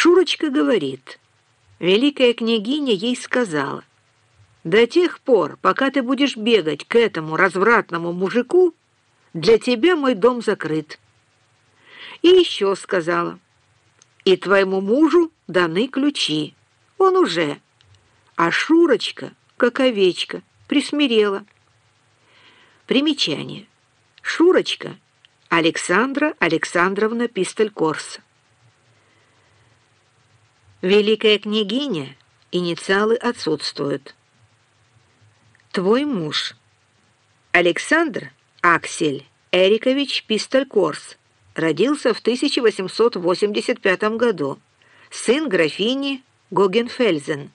Шурочка говорит, великая княгиня ей сказала, «До тех пор, пока ты будешь бегать к этому развратному мужику, для тебя мой дом закрыт». И еще сказала, «И твоему мужу даны ключи, он уже». А Шурочка, как овечка, присмирела. Примечание. Шурочка Александра Александровна Пистолькорс. Великая княгиня, инициалы отсутствуют. Твой муж. Александр Аксель Эрикович Пистолькорс. Родился в 1885 году. Сын графини Гогенфельзен.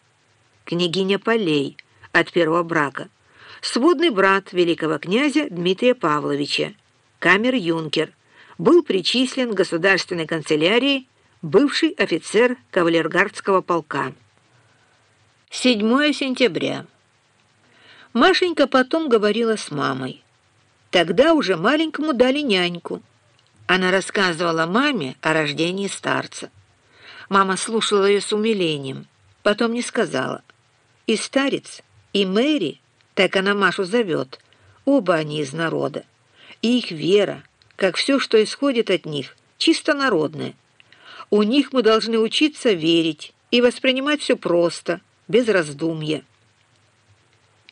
Княгиня Полей от первого брака. Сводный брат великого князя Дмитрия Павловича. Камер-юнкер. Был причислен к государственной канцелярии бывший офицер кавалергардского полка. 7 сентября. Машенька потом говорила с мамой. Тогда уже маленькому дали няньку. Она рассказывала маме о рождении старца. Мама слушала ее с умилением, потом не сказала. И старец, и Мэри, так она Машу зовет, оба они из народа. И их вера, как все, что исходит от них, чисто народное. У них мы должны учиться верить и воспринимать все просто, без раздумья.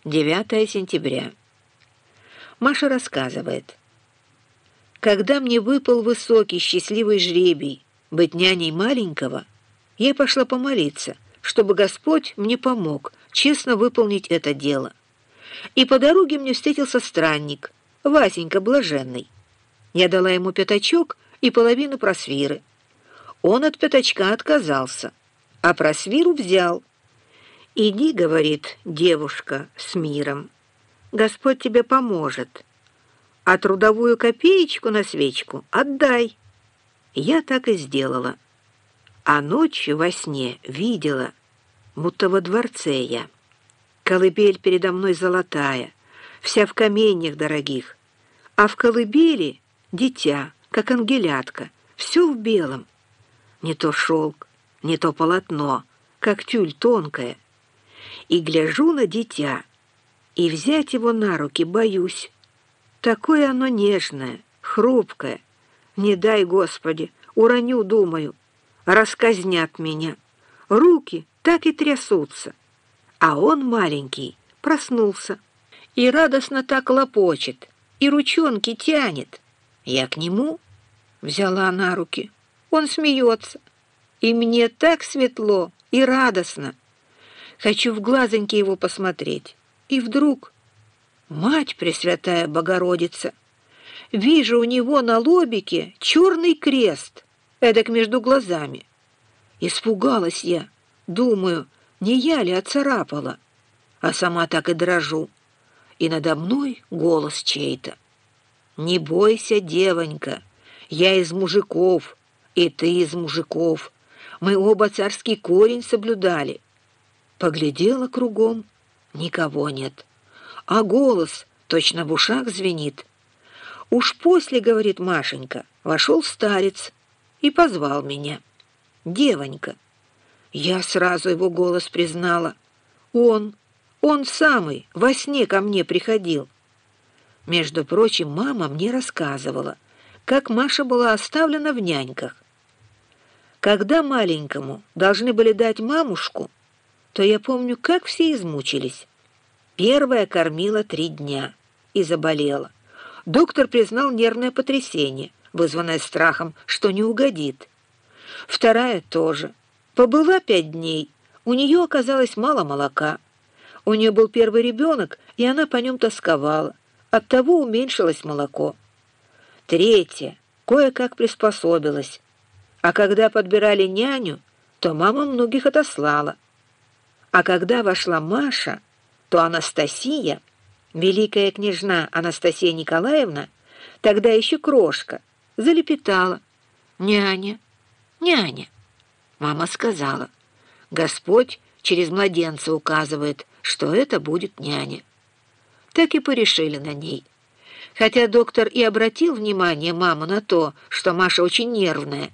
9 сентября. Маша рассказывает. Когда мне выпал высокий счастливый жребий быть няней маленького, я пошла помолиться, чтобы Господь мне помог честно выполнить это дело. И по дороге мне встретился странник, Васенька Блаженный. Я дала ему пятачок и половину просвиры. Он от пятачка отказался, а про свиру взял. «Иди, — говорит девушка с миром, — Господь тебе поможет, а трудовую копеечку на свечку отдай». Я так и сделала. А ночью во сне видела, будто во дворце я. Колыбель передо мной золотая, вся в каменьях дорогих, а в колыбели дитя, как ангелятка, все в белом. Не то шелк, не то полотно, как тюль тонкая. И гляжу на дитя, и взять его на руки боюсь. Такое оно нежное, хрупкое. Не дай, Господи, уроню, думаю, расказнят меня. Руки так и трясутся. А он маленький, проснулся. И радостно так лопочет, и ручонки тянет. Я к нему взяла на руки. Он смеется. И мне так светло и радостно. Хочу в глазоньки его посмотреть. И вдруг... Мать Пресвятая Богородица! Вижу у него на лобике черный крест, эдак между глазами. Испугалась я, думаю, не я ли оцарапала, а сама так и дрожу. И надо мной голос чей-то. «Не бойся, девонька, я из мужиков» и ты из мужиков. Мы оба царский корень соблюдали. Поглядела кругом, никого нет. А голос точно в ушах звенит. Уж после, говорит Машенька, вошел старец и позвал меня. Девонька. Я сразу его голос признала. Он, он самый, во сне ко мне приходил. Между прочим, мама мне рассказывала, как Маша была оставлена в няньках. Когда маленькому должны были дать мамушку, то я помню, как все измучились. Первая кормила три дня и заболела. Доктор признал нервное потрясение, вызванное страхом, что не угодит. Вторая тоже. Побыла пять дней, у нее оказалось мало молока. У нее был первый ребенок, и она по нем тосковала. Оттого уменьшилось молоко. Третья кое-как приспособилась, а когда подбирали няню, то мама многих отослала. А когда вошла Маша, то Анастасия, великая княжна Анастасия Николаевна, тогда еще крошка, залепетала. «Няня, няня!» Мама сказала, «Господь через младенца указывает, что это будет няня». Так и порешили на ней. Хотя доктор и обратил внимание маму на то, что Маша очень нервная,